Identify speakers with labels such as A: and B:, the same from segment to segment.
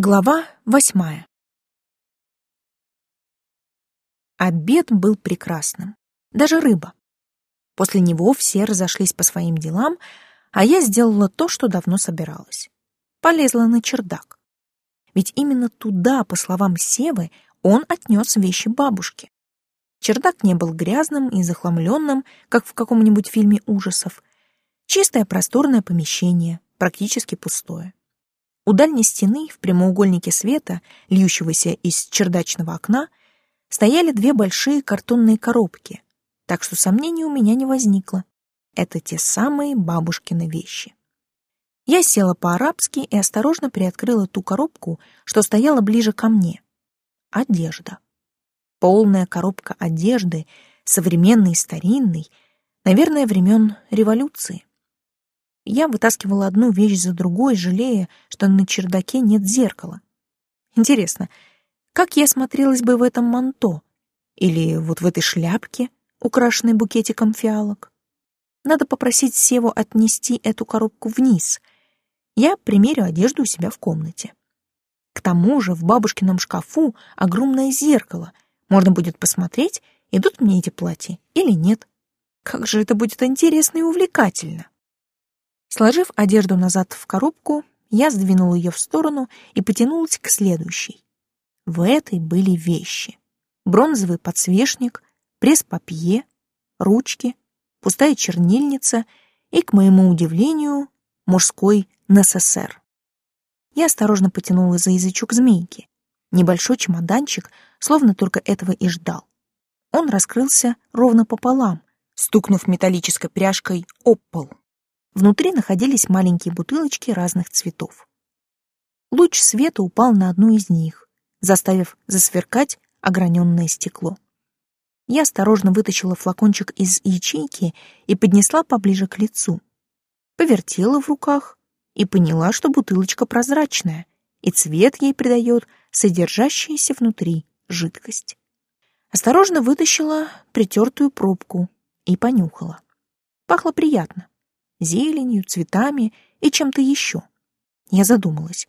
A: Глава восьмая Обед был прекрасным. Даже рыба. После него все разошлись по своим делам, а я сделала то, что давно собиралась. Полезла на чердак. Ведь именно туда, по словам Севы, он отнес вещи бабушки. Чердак не был грязным и захламленным, как в каком-нибудь фильме ужасов. Чистое просторное помещение, практически пустое. У дальней стены, в прямоугольнике света, льющегося из чердачного окна, стояли две большие картонные коробки, так что сомнений у меня не возникло. Это те самые бабушкины вещи. Я села по-арабски и осторожно приоткрыла ту коробку, что стояла ближе ко мне. Одежда. Полная коробка одежды, современной и старинной, наверное, времен революции. Я вытаскивала одну вещь за другой, жалея, что на чердаке нет зеркала. Интересно, как я смотрелась бы в этом манто? Или вот в этой шляпке, украшенной букетиком фиалок? Надо попросить Севу отнести эту коробку вниз. Я примерю одежду у себя в комнате. К тому же в бабушкином шкафу огромное зеркало. Можно будет посмотреть, идут мне эти платья или нет. Как же это будет интересно и увлекательно. Сложив одежду назад в коробку, я сдвинула ее в сторону и потянулась к следующей. В этой были вещи. Бронзовый подсвечник, пресс-папье, ручки, пустая чернильница и, к моему удивлению, мужской НССР. Я осторожно потянула за язычок змейки. Небольшой чемоданчик, словно только этого и ждал. Он раскрылся ровно пополам, стукнув металлической пряжкой об пол. Внутри находились маленькие бутылочки разных цветов. Луч света упал на одну из них, заставив засверкать ограненное стекло. Я осторожно вытащила флакончик из ячейки и поднесла поближе к лицу. Повертела в руках и поняла, что бутылочка прозрачная, и цвет ей придает содержащаяся внутри жидкость. Осторожно вытащила притертую пробку и понюхала. Пахло приятно зеленью, цветами и чем-то еще. Я задумалась.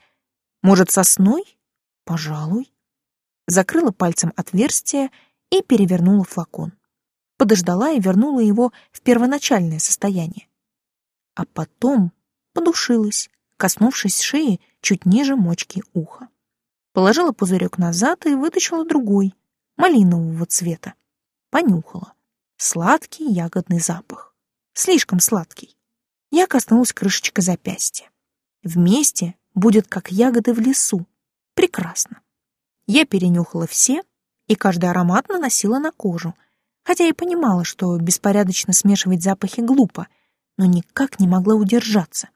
A: Может, сосной? Пожалуй. Закрыла пальцем отверстие и перевернула флакон. Подождала и вернула его в первоначальное состояние. А потом подушилась, коснувшись шеи чуть ниже мочки уха. Положила пузырек назад и вытащила другой, малинового цвета. Понюхала. Сладкий ягодный запах. Слишком сладкий. Я коснулась крышечка запястья. Вместе будет как ягоды в лесу. Прекрасно. Я перенюхала все и каждый аромат наносила на кожу, хотя и понимала, что беспорядочно смешивать запахи глупо, но никак не могла удержаться.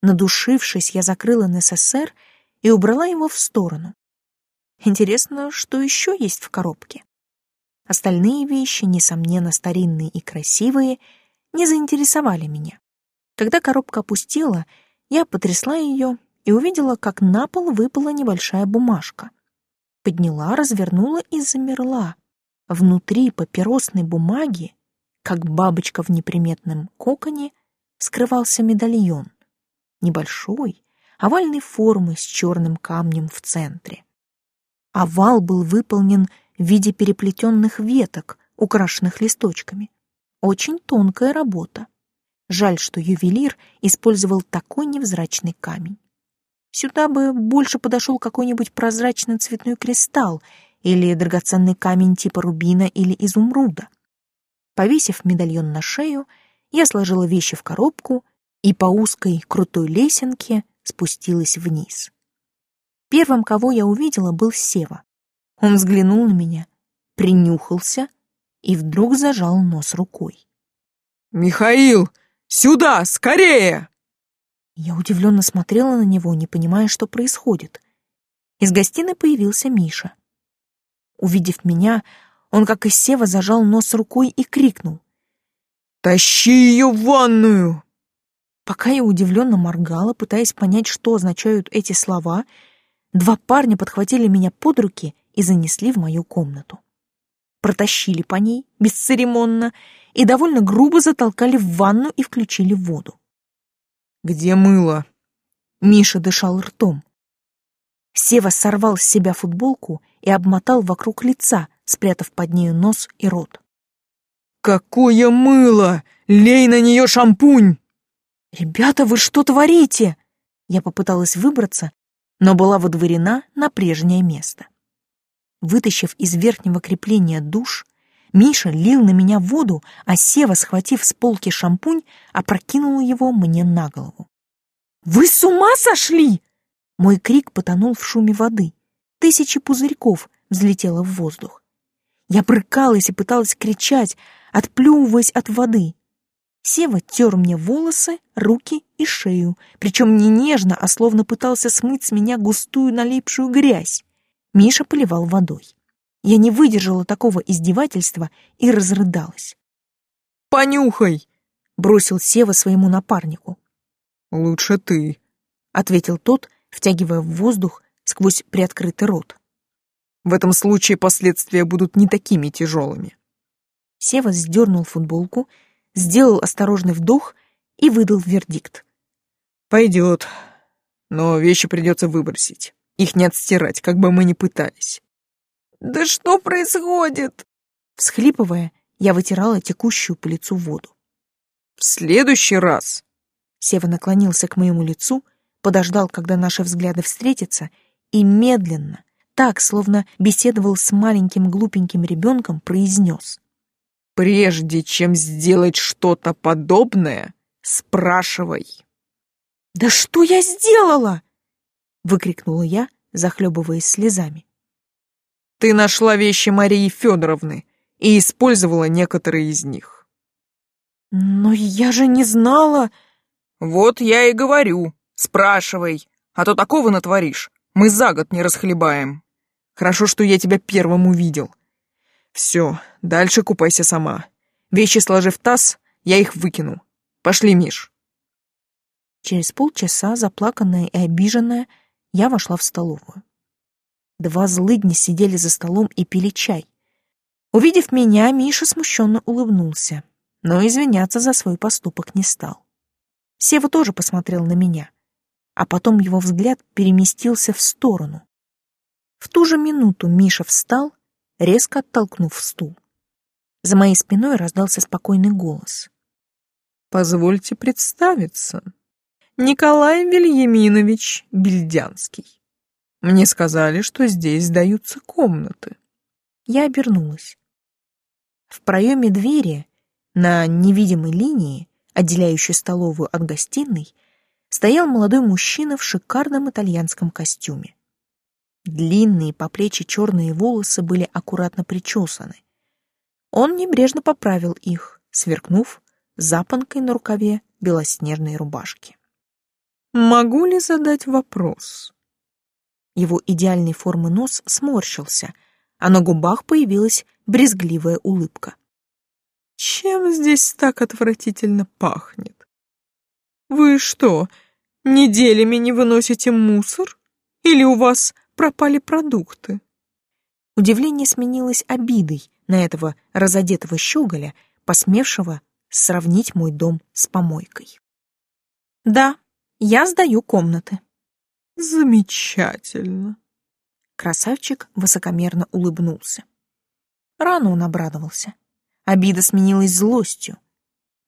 A: Надушившись, я закрыла НССР и убрала его в сторону. Интересно, что еще есть в коробке? Остальные вещи, несомненно старинные и красивые, не заинтересовали меня. Когда коробка опустела, я потрясла ее и увидела, как на пол выпала небольшая бумажка. Подняла, развернула и замерла. Внутри папиросной бумаги, как бабочка в неприметном коконе, скрывался медальон. Небольшой, овальной формы с черным камнем в центре. Овал был выполнен в виде переплетенных веток, украшенных листочками. Очень тонкая работа. Жаль, что ювелир использовал такой невзрачный камень. Сюда бы больше подошел какой-нибудь прозрачный цветной кристалл или драгоценный камень типа рубина или изумруда. Повесив медальон на шею, я сложила вещи в коробку и по узкой крутой лесенке спустилась вниз. Первым, кого я увидела, был Сева. Он взглянул на меня, принюхался и вдруг зажал нос рукой.
B: «Михаил, Сюда, скорее!»
A: Я удивленно смотрела на него, не понимая, что происходит. Из гостиной появился Миша. Увидев меня, он, как из сева, зажал нос рукой и крикнул.
B: «Тащи ее в ванную!»
A: Пока я удивленно моргала, пытаясь понять, что означают эти слова, два парня подхватили меня под руки и занесли в мою комнату. Протащили по ней, бесцеремонно, и довольно грубо затолкали в ванну и включили воду.
B: «Где мыло?»
A: Миша дышал ртом. Сева сорвал с себя футболку и обмотал вокруг лица, спрятав под нею нос и рот.
B: «Какое мыло! Лей на нее шампунь!»
A: «Ребята, вы что творите?» Я попыталась выбраться, но была выдворена на прежнее место. Вытащив из верхнего крепления душ, Миша лил на меня воду, а Сева, схватив с полки шампунь, опрокинул его мне на голову. «Вы с ума сошли?» Мой крик потонул в шуме воды. Тысячи пузырьков взлетело в воздух. Я брыкалась и пыталась кричать, отплевываясь от воды. Сева тер мне волосы, руки и шею, причем не нежно, а словно пытался смыть с меня густую налипшую грязь. Миша поливал водой. Я не выдержала такого издевательства и разрыдалась.
B: «Понюхай!» — бросил Сева своему напарнику. «Лучше ты», — ответил тот, втягивая в воздух сквозь приоткрытый рот. «В этом случае последствия будут не такими тяжелыми».
A: Сева сдернул футболку, сделал осторожный вдох и выдал вердикт.
B: «Пойдет, но вещи придется выбросить. Их не отстирать, как бы мы ни пытались».
A: «Да что происходит?» Всхлипывая, я вытирала текущую по лицу воду.
B: «В следующий раз!»
A: Сева наклонился к моему лицу, подождал, когда наши взгляды встретятся, и медленно, так, словно беседовал с маленьким глупеньким ребенком, произнес.
B: «Прежде чем сделать что-то подобное, спрашивай».
A: «Да что я сделала?» — выкрикнула я, захлебываясь слезами.
B: Ты нашла вещи Марии Федоровны и использовала некоторые из них.
A: Но я же не знала.
B: Вот я и говорю. Спрашивай, а то такого натворишь. Мы за год не расхлебаем. Хорошо, что я тебя первым увидел. Все, дальше купайся сама. Вещи сложи в таз, я их выкину. Пошли, Миш.
A: Через полчаса, заплаканная и обиженная, я вошла в столовую. Два злыдня сидели за столом и пили чай. Увидев меня, Миша смущенно улыбнулся, но извиняться за свой поступок не стал. Сева тоже посмотрел на меня, а потом его взгляд переместился в сторону. В ту же минуту Миша встал, резко оттолкнув стул. За моей спиной раздался спокойный голос.
B: «Позвольте представиться. Николай Вильяминович Бельдянский». Мне сказали, что здесь сдаются комнаты.
A: Я обернулась. В проеме двери, на невидимой линии, отделяющей столовую от гостиной, стоял молодой мужчина в шикарном итальянском костюме. Длинные по плечи черные волосы были аккуратно причесаны. Он небрежно поправил их, сверкнув запонкой на рукаве белоснежной рубашки.
B: «Могу ли задать вопрос?»
A: Его идеальной формы нос сморщился, а на губах появилась брезгливая улыбка.
B: «Чем здесь так отвратительно пахнет? Вы что, неделями не выносите мусор? Или у вас пропали продукты?»
A: Удивление сменилось обидой на этого разодетого щеголя, посмевшего сравнить мой дом с помойкой. «Да, я сдаю комнаты»,
B: Замечательно.
A: Красавчик высокомерно улыбнулся. Рано он обрадовался. Обида сменилась злостью.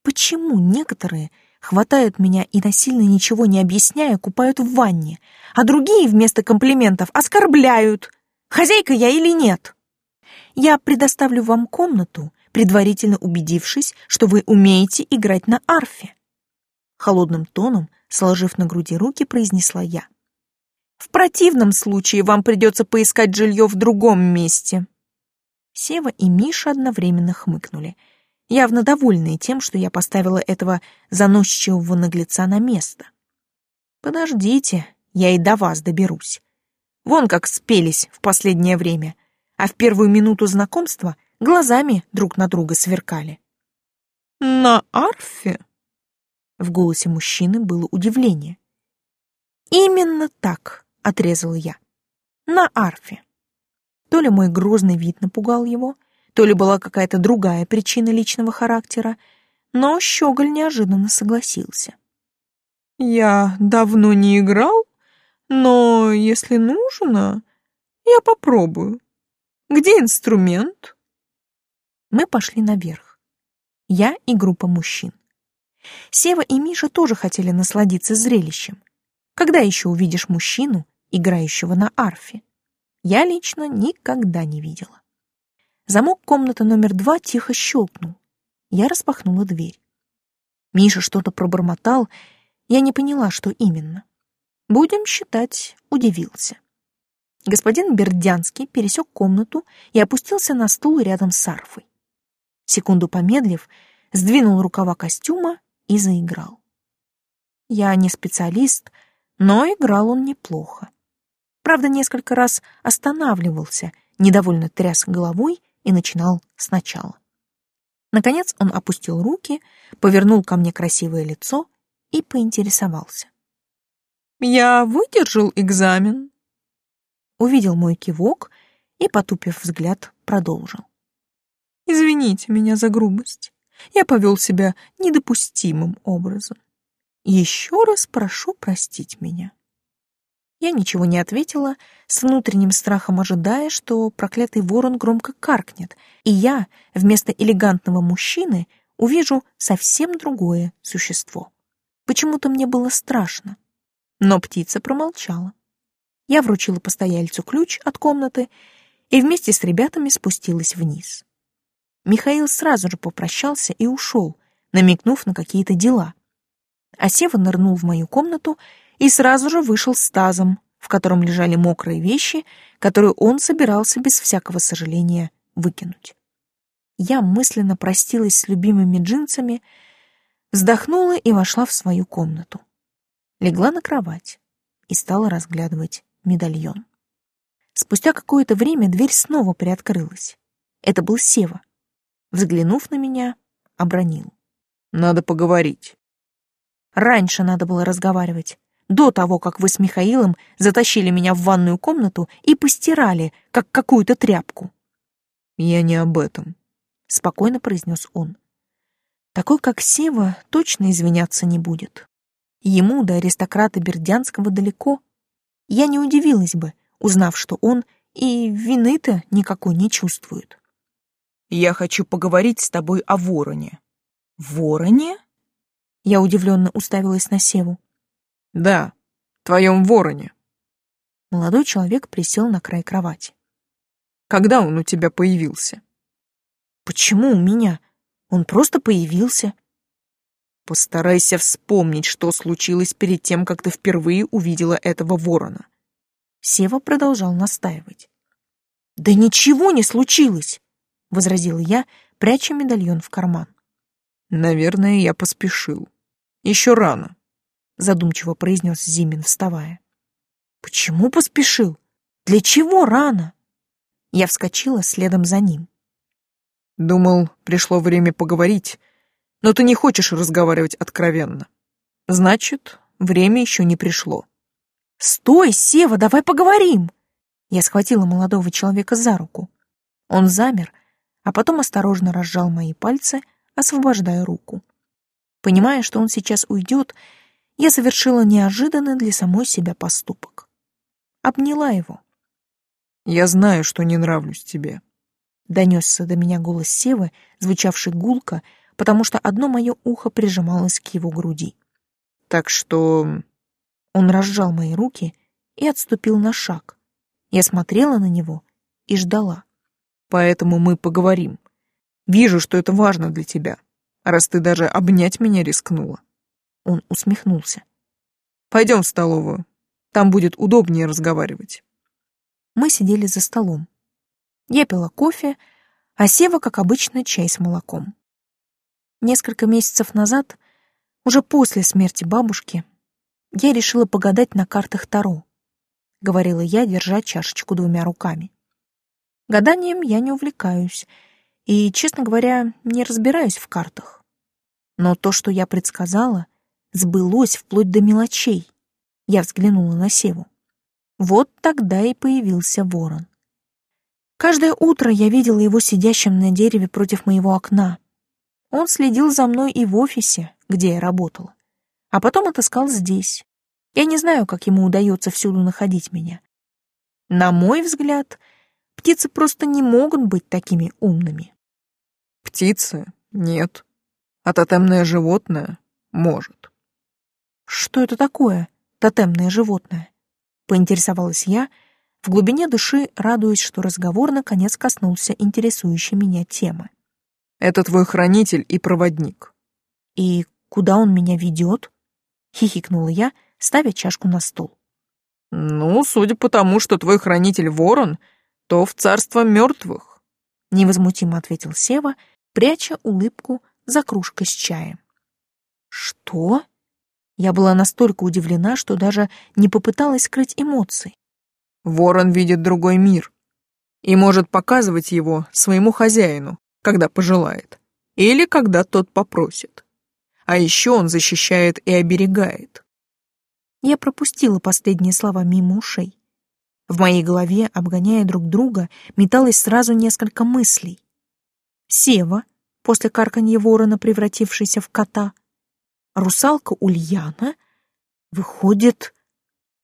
A: Почему некоторые хватают меня и насильно ничего не объясняя купают в ванне, а другие вместо комплиментов оскорбляют? Хозяйка я или нет? Я предоставлю вам комнату, предварительно убедившись, что вы умеете играть на арфе. Холодным тоном, сложив на груди руки, произнесла я. В противном случае вам придется поискать жилье в другом месте». Сева и Миша одновременно хмыкнули, явно довольные тем, что я поставила этого заносчивого наглеца на место. «Подождите, я и до вас доберусь. Вон как спелись в последнее время, а в первую минуту знакомства глазами друг на друга сверкали».
B: «На арфе?»
A: В голосе мужчины было удивление. «Именно так», — отрезал я. «На арфе». То ли мой грозный вид напугал его, то ли была какая-то другая причина личного характера, но Щеголь неожиданно согласился.
B: «Я давно не играл,
A: Но если нужно, я попробую. Где инструмент? Мы пошли наверх. Я и группа мужчин. Сева и Миша тоже хотели насладиться зрелищем. Когда еще увидишь мужчину, играющего на арфе? Я лично никогда не видела. Замок комнаты номер два тихо щелкнул. Я распахнула дверь. Миша что-то пробормотал, я не поняла, что именно. Будем считать, удивился. Господин Бердянский пересек комнату и опустился на стул рядом с арфой. Секунду помедлив, сдвинул рукава костюма и заиграл. Я не специалист, но играл он неплохо. Правда, несколько раз останавливался, недовольно тряс головой и начинал сначала. Наконец он опустил руки, повернул ко мне красивое лицо и поинтересовался. «Я выдержал экзамен?» Увидел мой кивок и, потупив взгляд, продолжил. «Извините меня за грубость. Я повел себя недопустимым образом. Еще раз прошу простить меня». Я ничего не ответила, с внутренним страхом ожидая, что проклятый ворон громко каркнет, и я вместо элегантного мужчины увижу совсем другое существо. Почему-то мне было страшно. Но птица промолчала. Я вручила постояльцу ключ от комнаты и вместе с ребятами спустилась вниз. Михаил сразу же попрощался и ушел, намекнув на какие-то дела. А Сева нырнул в мою комнату и сразу же вышел с тазом, в котором лежали мокрые вещи, которые он собирался без всякого сожаления выкинуть. Я мысленно простилась с любимыми джинсами, вздохнула и вошла в свою комнату. Легла на кровать и стала разглядывать медальон. Спустя какое-то время дверь снова приоткрылась. Это был Сева. Взглянув на меня, обронил.
B: «Надо поговорить».
A: Раньше надо было разговаривать до того, как вы с Михаилом затащили меня в ванную комнату и постирали, как какую-то тряпку.
B: Я не об этом,
A: спокойно произнес он. Такой, как Сева, точно извиняться не будет. Ему до аристократа Бердянского далеко. Я не удивилась бы, узнав, что он и вины-то никакой не чувствует.
B: Я хочу поговорить с тобой о вороне.
A: Вороне? Я удивленно уставилась на Севу.
B: Да, твоем вороне.
A: Молодой человек присел на край кровати.
B: Когда он у тебя появился?
A: Почему у меня? Он просто появился.
B: Постарайся вспомнить, что случилось перед тем, как ты впервые увидела этого ворона.
A: Сева продолжал настаивать. Да ничего не случилось, возразила я, пряча медальон в карман.
B: Наверное, я поспешил. Еще рано
A: задумчиво произнес Зимин, вставая. Почему поспешил? Для чего рано? Я вскочила следом за ним.
B: Думал, пришло время поговорить, но ты не хочешь разговаривать откровенно. Значит, время еще не пришло.
A: Стой, Сева, давай поговорим. Я схватила молодого человека за руку. Он замер, а потом осторожно разжал мои пальцы, освобождая руку. Понимая, что он сейчас уйдет, я совершила неожиданный для самой себя поступок. Обняла его.
B: «Я знаю, что не нравлюсь тебе», —
A: донесся до меня голос Севы, звучавший гулко, потому что одно мое ухо прижималось к его груди.
B: «Так что...»
A: Он разжал мои руки и отступил на шаг. Я смотрела на него и ждала.
B: «Поэтому мы поговорим. Вижу, что это важно для тебя, раз ты даже обнять меня рискнула».
A: Он усмехнулся.
B: Пойдем в столовую. Там будет удобнее разговаривать.
A: Мы сидели за столом. Я пила кофе, а Сева, как обычно, чай с молоком. Несколько месяцев назад, уже после смерти бабушки, я решила погадать на картах Таро, говорила я, держа чашечку двумя руками. Гаданием я не увлекаюсь и, честно говоря, не разбираюсь в картах. Но то, что я предсказала, сбылось вплоть до мелочей. Я взглянула на Севу. Вот тогда и появился ворон. Каждое утро я видела его сидящим на дереве против моего окна. Он следил за мной и в офисе, где я работала, а потом отыскал здесь. Я не знаю, как ему удается всюду находить меня. На мой взгляд, птицы просто не могут быть такими умными.
B: Птицы? Нет. А тотемное животное? Может.
A: Что это такое, тотемное животное? Поинтересовалась я, в глубине души радуясь, что разговор наконец коснулся интересующей меня темы.
B: Это твой хранитель и проводник.
A: И куда он меня ведет? Хихикнула я, ставя чашку на стол.
B: Ну, судя по тому, что твой хранитель ворон, то в царство мертвых.
A: Невозмутимо ответил Сева, пряча улыбку за кружкой с чаем. Что? Я была настолько удивлена, что даже не попыталась скрыть эмоции.
B: Ворон видит другой мир и может показывать его своему хозяину, когда пожелает, или когда тот попросит. А еще он защищает и оберегает.
A: Я пропустила последние слова мимо ушей. В моей голове, обгоняя друг друга, металось сразу несколько мыслей. Сева, после карканья ворона, превратившийся в кота. Русалка Ульяна. Выходит...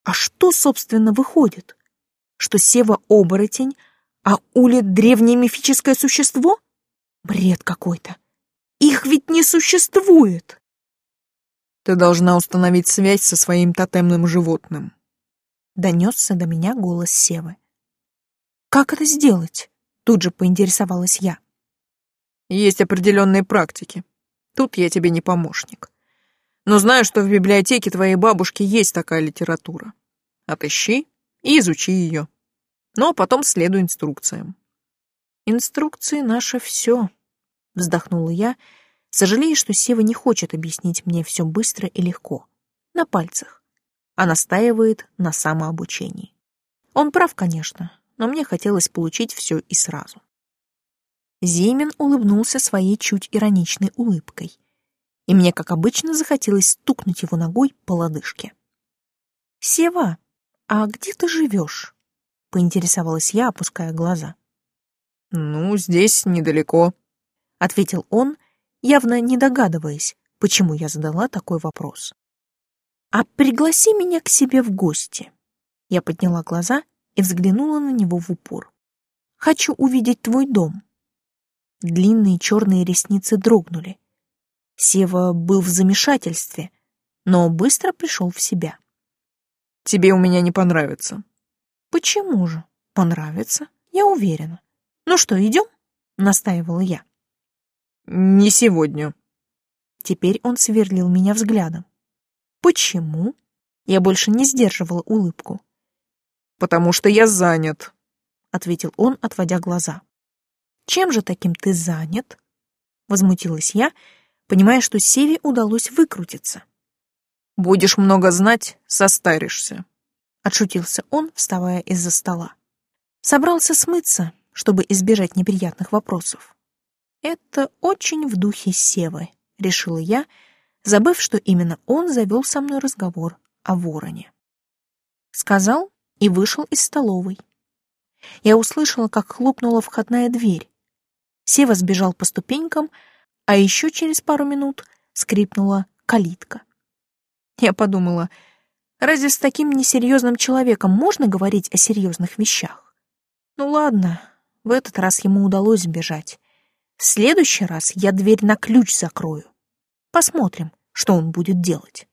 A: А что, собственно, выходит? Что Сева — оборотень, а Уля — древнее мифическое существо? Бред какой-то. Их ведь не существует.
B: Ты должна установить связь со своим тотемным животным.
A: Донесся до меня голос Севы. Как это сделать? Тут же поинтересовалась я.
B: Есть определенные практики. Тут я тебе не помощник. Но знаю, что в библиотеке твоей бабушки есть такая литература. Отыщи и изучи ее. Но потом следуй инструкциям.
A: Инструкции — наше все вздохнула я, сожалея, что Сева не хочет объяснить мне все быстро и легко, на пальцах, а настаивает на самообучении. Он прав, конечно, но мне хотелось получить все и сразу. Зимин улыбнулся своей чуть ироничной улыбкой, и мне, как обычно, захотелось стукнуть его ногой по лодыжке. «Сева, а где ты живешь?» — поинтересовалась я, опуская глаза.
B: «Ну, здесь недалеко», —
A: ответил он, явно не догадываясь, почему я задала такой вопрос. «А пригласи меня к себе в гости». Я подняла глаза и взглянула на него в упор. «Хочу увидеть твой дом». Длинные черные ресницы дрогнули. Сева был в замешательстве, но быстро пришел в себя.
B: «Тебе у меня не понравится».
A: «Почему же? Понравится, я уверена. Ну что, идем?» — настаивала я.
B: Не сегодня.
A: Теперь он сверлил меня взглядом. Почему? Я больше не сдерживала улыбку.
B: Потому что я занят,
A: ответил он, отводя глаза. Чем же таким ты занят? Возмутилась я, понимая, что Севе удалось выкрутиться.
B: Будешь много знать, состаришься.
A: Отшутился он, вставая из-за стола. Собрался смыться, чтобы избежать неприятных вопросов. Это очень в духе Севы, решила я, забыв, что именно он завел со мной разговор о вороне. Сказал и вышел из столовой. Я услышала, как хлопнула входная дверь. Сева сбежал по ступенькам, а еще через пару минут скрипнула калитка. Я подумала, разве с таким несерьезным человеком можно говорить о серьезных вещах? Ну ладно, в этот раз ему удалось сбежать. В следующий раз я дверь на ключ закрою. Посмотрим, что он будет делать.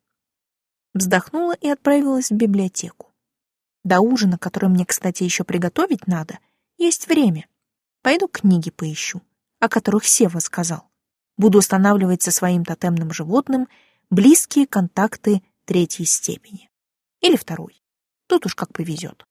A: Вздохнула и отправилась в библиотеку. До ужина, который мне, кстати, еще приготовить надо, есть время. Пойду книги поищу, о которых Сева сказал. Буду устанавливать со своим тотемным животным близкие контакты третьей степени. Или второй. Тут уж как повезет.